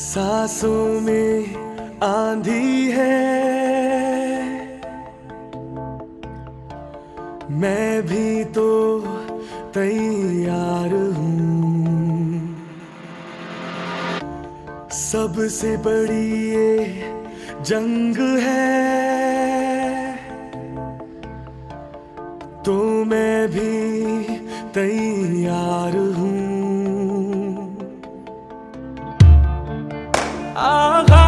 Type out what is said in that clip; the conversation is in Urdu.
سانسوں میں آندھی ہے۔ میں بھی تو تیار ہوں۔ سب سے بڑی یہ جنگ ہے۔ تو میں بھی تیار ہوں۔ آغا